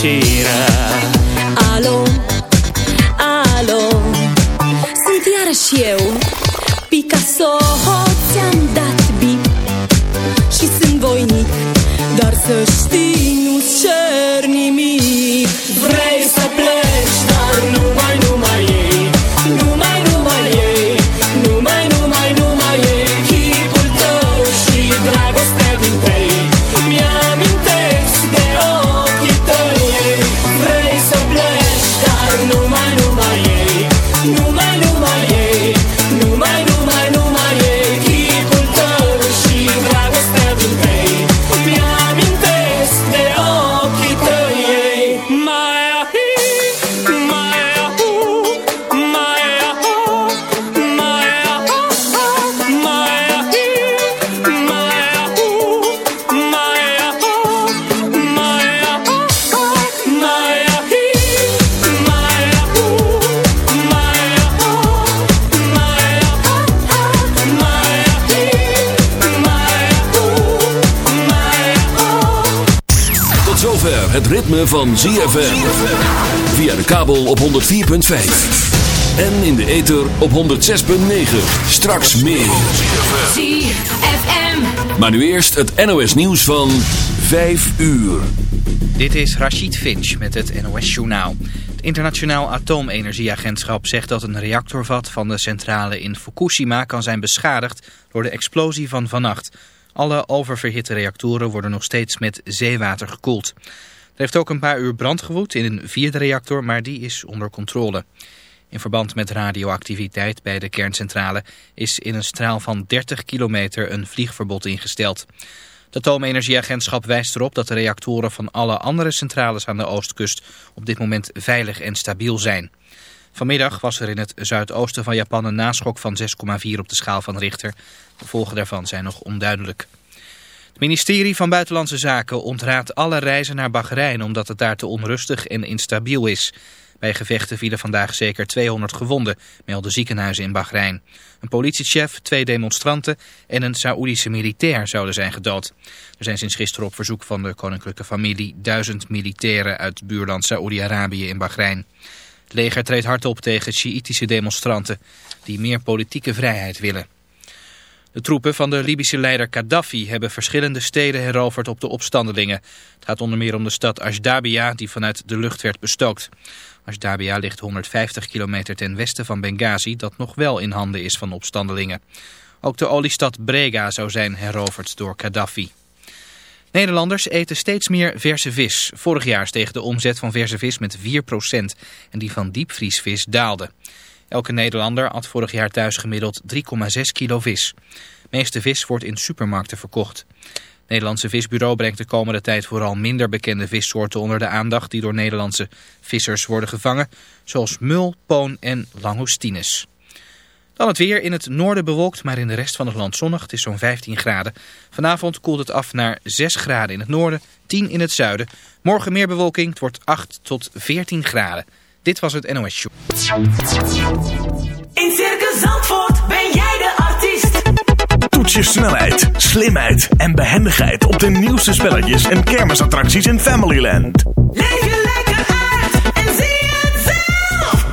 mentira. Zover het ritme van ZFM. Via de kabel op 104.5. En in de ether op 106.9. Straks meer. ZFM. Maar nu eerst het NOS nieuws van 5 uur. Dit is Rachid Finch met het NOS-journaal. Het Internationaal Atoomenergieagentschap zegt dat een reactorvat van de centrale in Fukushima kan zijn beschadigd door de explosie van vannacht. Alle oververhitte reactoren worden nog steeds met zeewater gekoeld. Er heeft ook een paar uur brand gewoed in een vierde reactor, maar die is onder controle. In verband met radioactiviteit bij de kerncentrale is in een straal van 30 kilometer een vliegverbod ingesteld. Het Atoomenergieagentschap wijst erop dat de reactoren van alle andere centrales aan de oostkust op dit moment veilig en stabiel zijn. Vanmiddag was er in het zuidoosten van Japan een naschok van 6,4 op de schaal van Richter. De gevolgen daarvan zijn nog onduidelijk. Het ministerie van Buitenlandse Zaken ontraadt alle reizen naar Bahrein omdat het daar te onrustig en instabiel is. Bij gevechten vielen vandaag zeker 200 gewonden, melden ziekenhuizen in Bahrein. Een politiechef, twee demonstranten en een Saoedische militair zouden zijn gedood. Er zijn sinds gisteren op verzoek van de koninklijke familie duizend militairen uit buurland Saoedi-Arabië in Bahrein. Het leger treedt hard op tegen Sjiïtische demonstranten die meer politieke vrijheid willen. De troepen van de Libische leider Gaddafi hebben verschillende steden heroverd op de opstandelingen. Het gaat onder meer om de stad Ashdabia die vanuit de lucht werd bestookt. Ashdabia ligt 150 kilometer ten westen van Benghazi dat nog wel in handen is van opstandelingen. Ook de oliestad Brega zou zijn heroverd door Gaddafi. Nederlanders eten steeds meer verse vis. Vorig jaar steeg de omzet van verse vis met 4% en die van diepvriesvis daalde. Elke Nederlander at vorig jaar thuis gemiddeld 3,6 kilo vis. meeste vis wordt in supermarkten verkocht. Het Nederlandse Visbureau brengt de komende tijd vooral minder bekende vissoorten onder de aandacht die door Nederlandse vissers worden gevangen, zoals mul, poon en langoustines. Dan het weer in het noorden bewolkt, maar in de rest van het land zonnig. Het is zo'n 15 graden. Vanavond koelt het af naar 6 graden in het noorden, 10 in het zuiden. Morgen meer bewolking, het wordt 8 tot 14 graden. Dit was het NOS Show. In Circus Zandvoort ben jij de artiest. Toets je snelheid, slimheid en behendigheid op de nieuwste spelletjes en kermisattracties in Familyland. Leef je lekker uit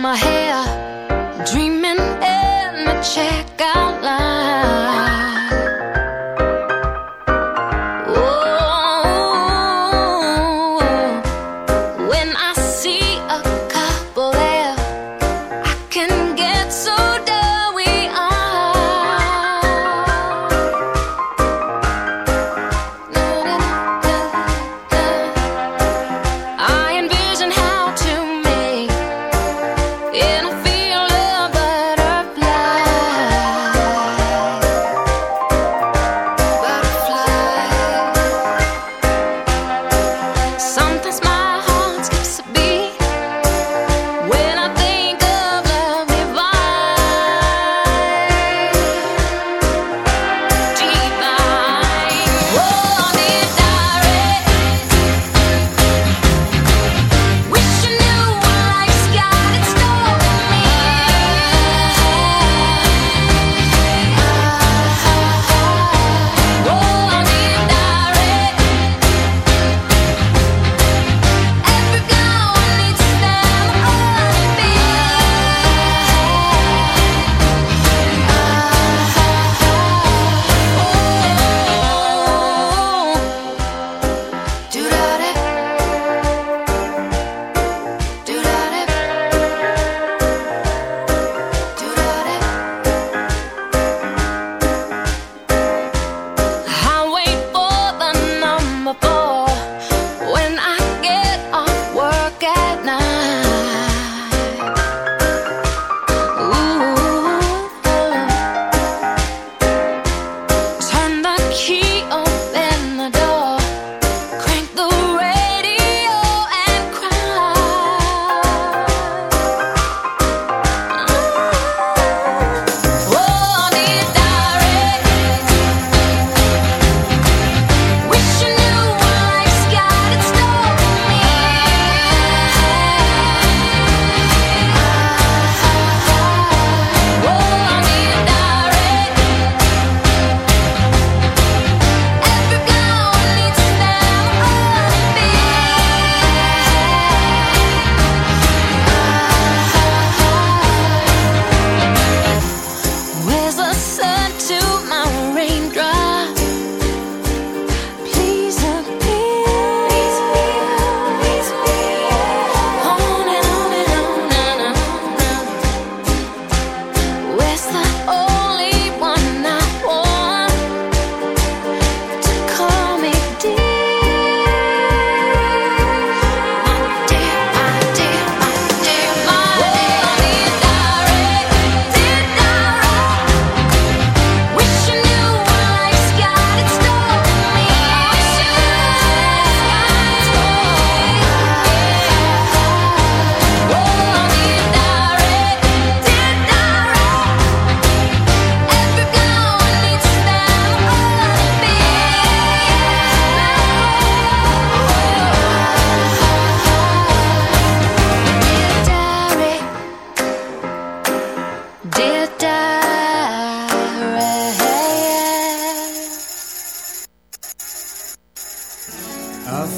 my head.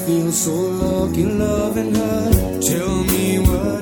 feel so lucky loving her. Tell me what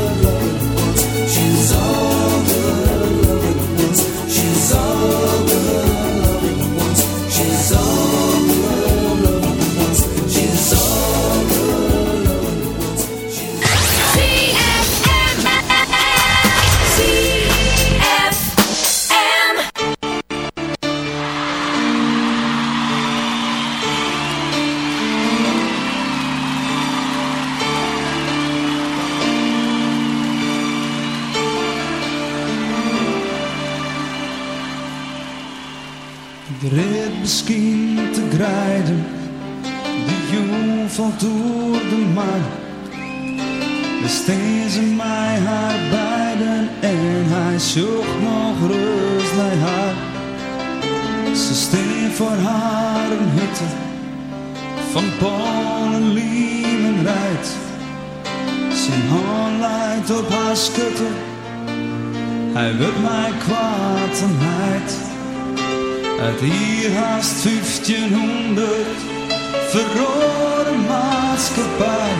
Hij mijn mij kwaad en. Uit hier haast 1500 verrode maatschappij.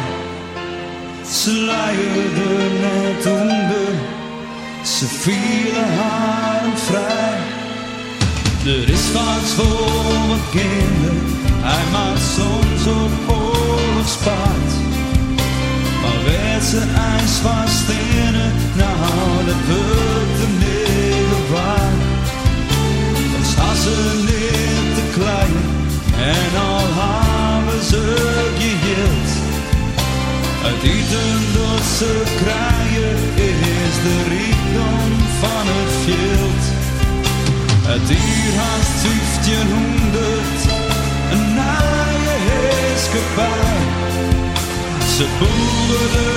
Ze luierde net onder, ze vielen haren vrij. Er is vaak voor mijn kinderen, hij maakt soms op oorlogspaard. Maar werd ze ijs vast in nou dat wordt de negen waar. Dan staan ze niet te klein en al hebben ze geheeld. Het eten dat ze krijgen is de rijkdom van het veld. Het dier haast 1500, een naaie heerskepaar. Ze boerden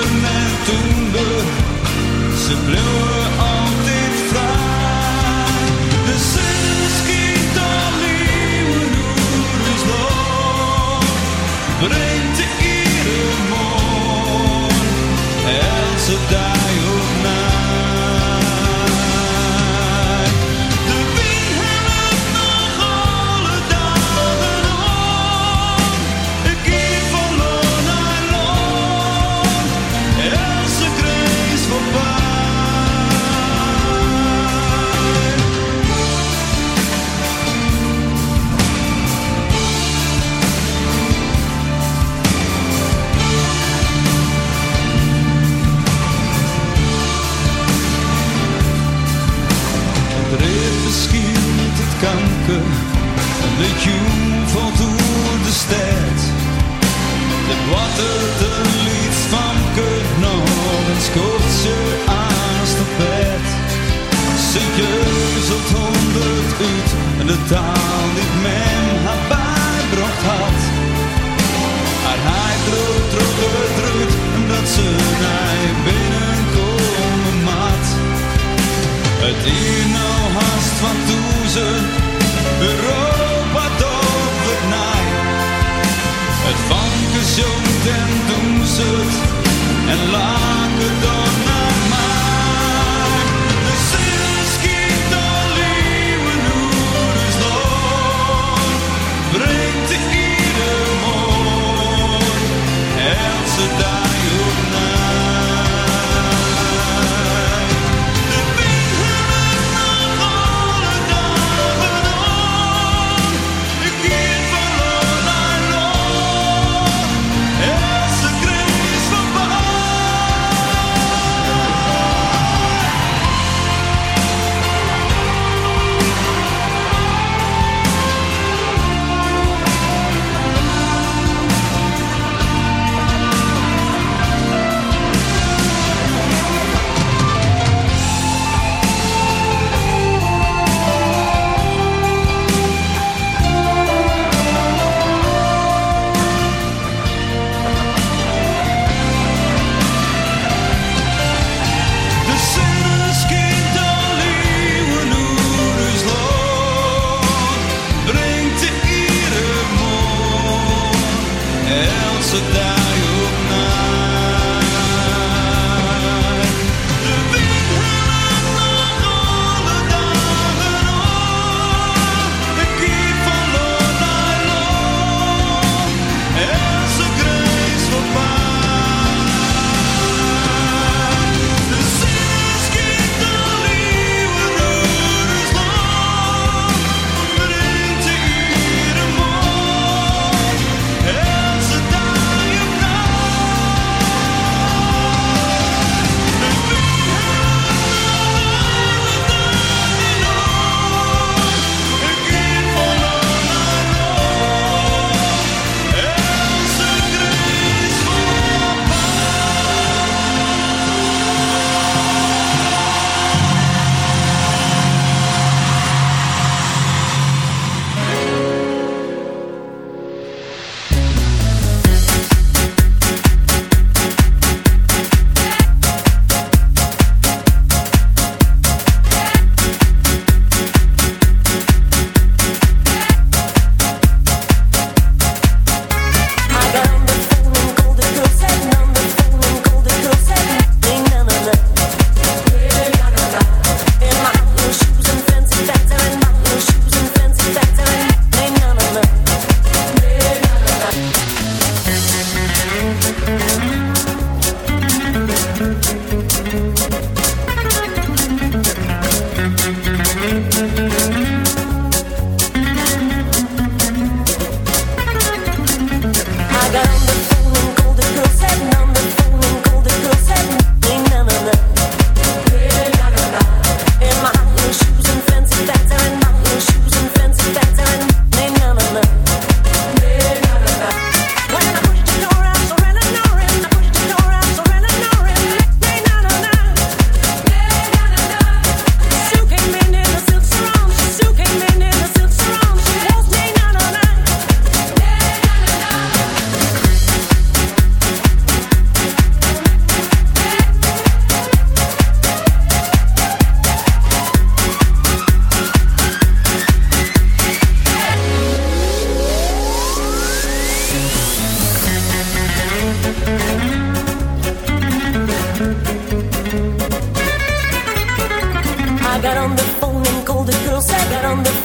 on the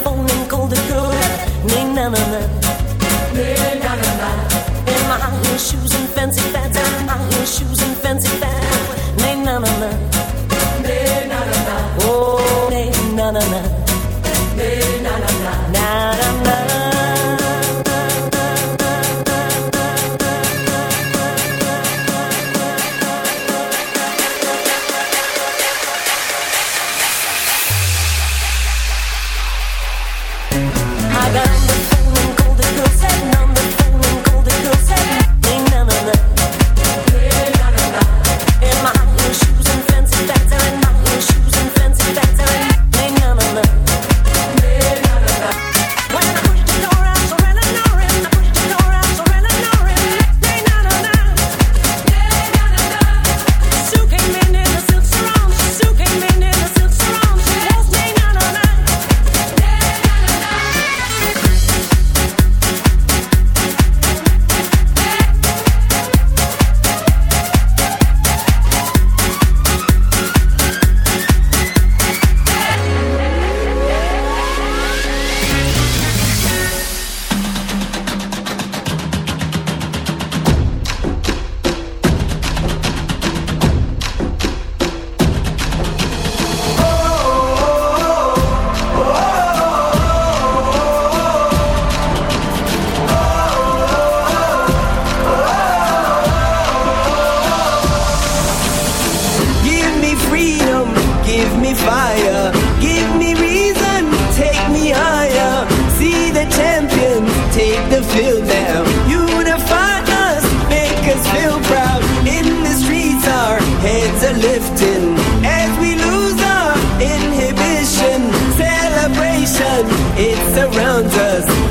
us.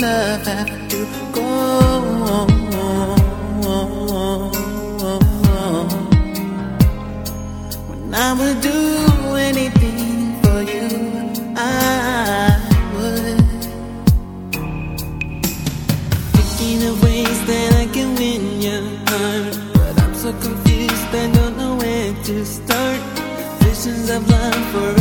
love have to go. When I would do anything for you, I would. Thinking of ways that I can win your heart, uh, but I'm so confused, I don't know where to start. Visions of love for.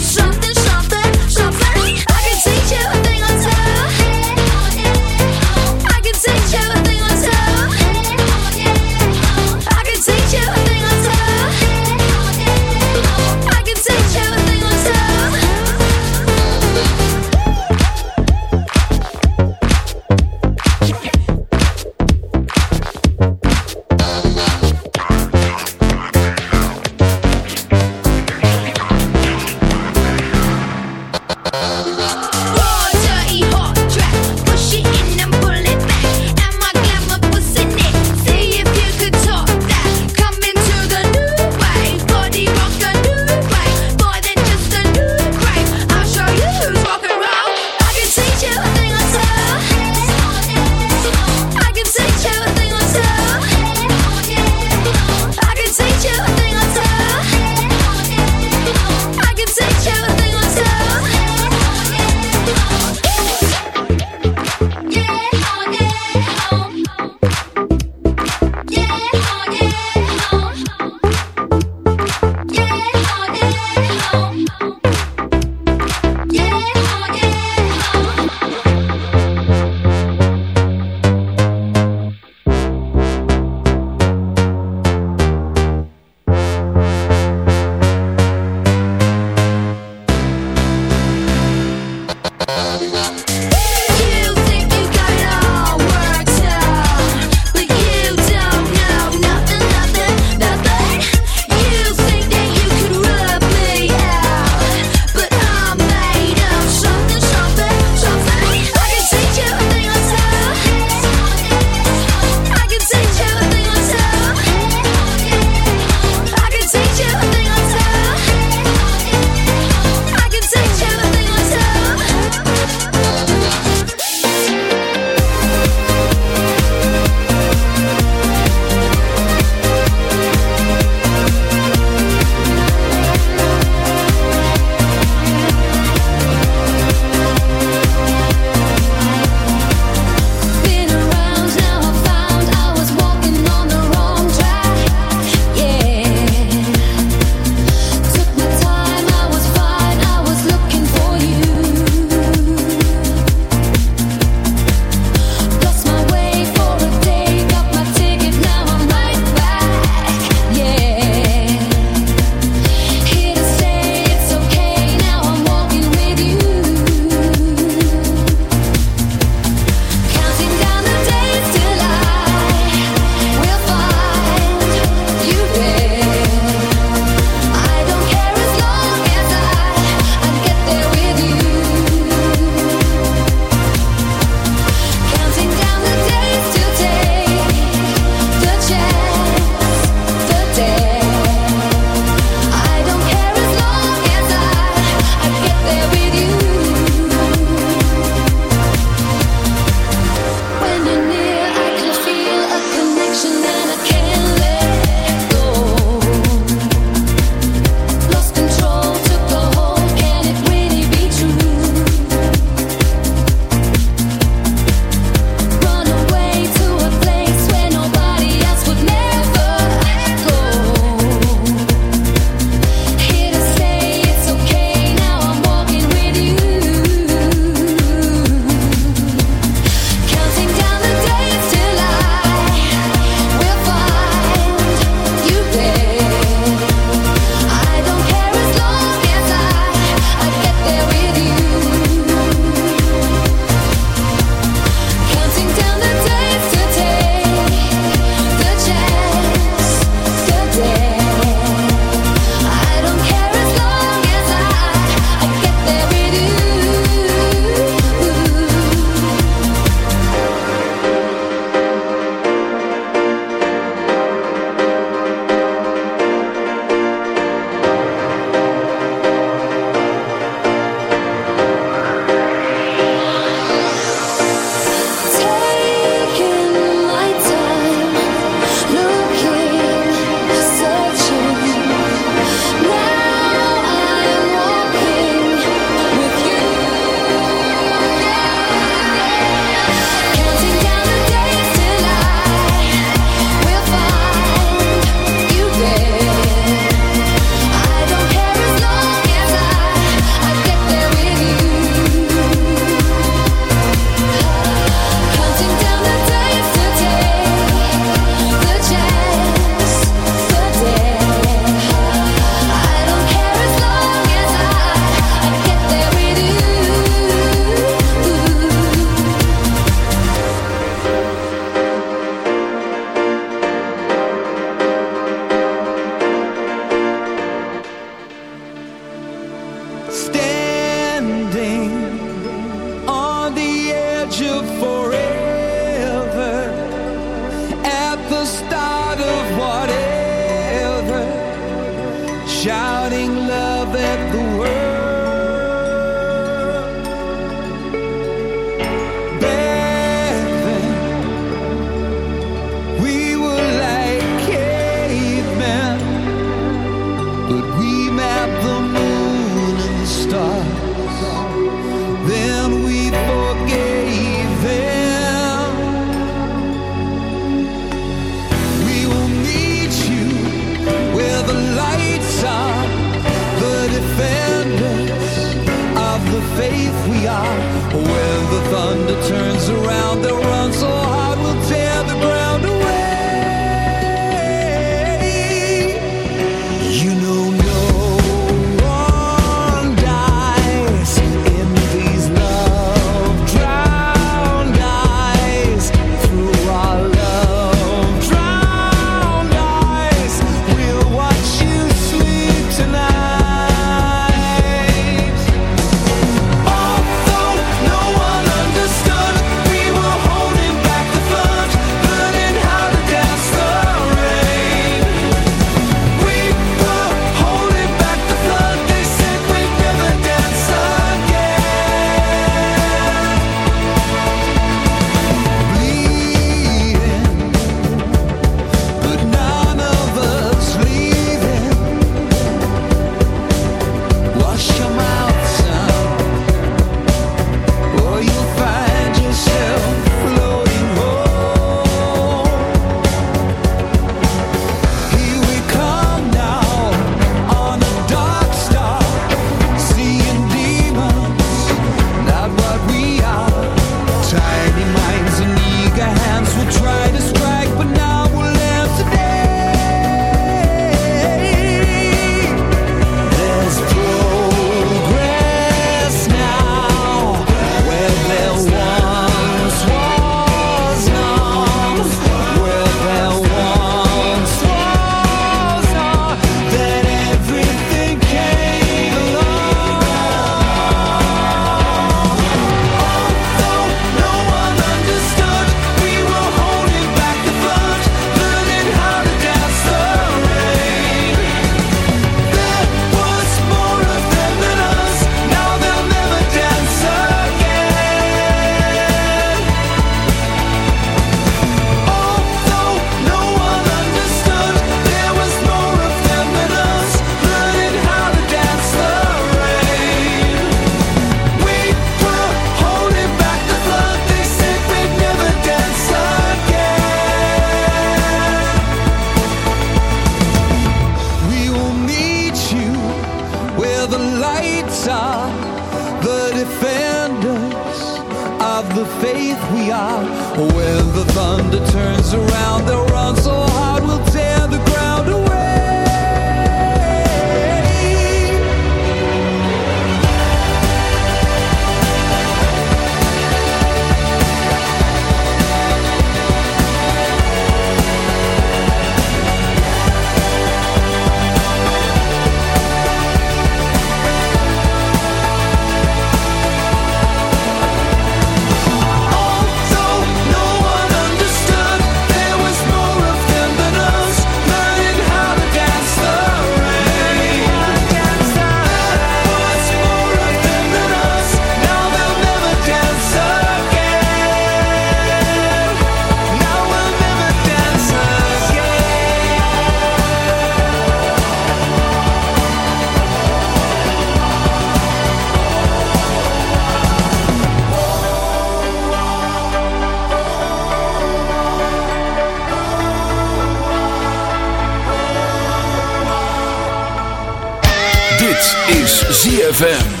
ZFM.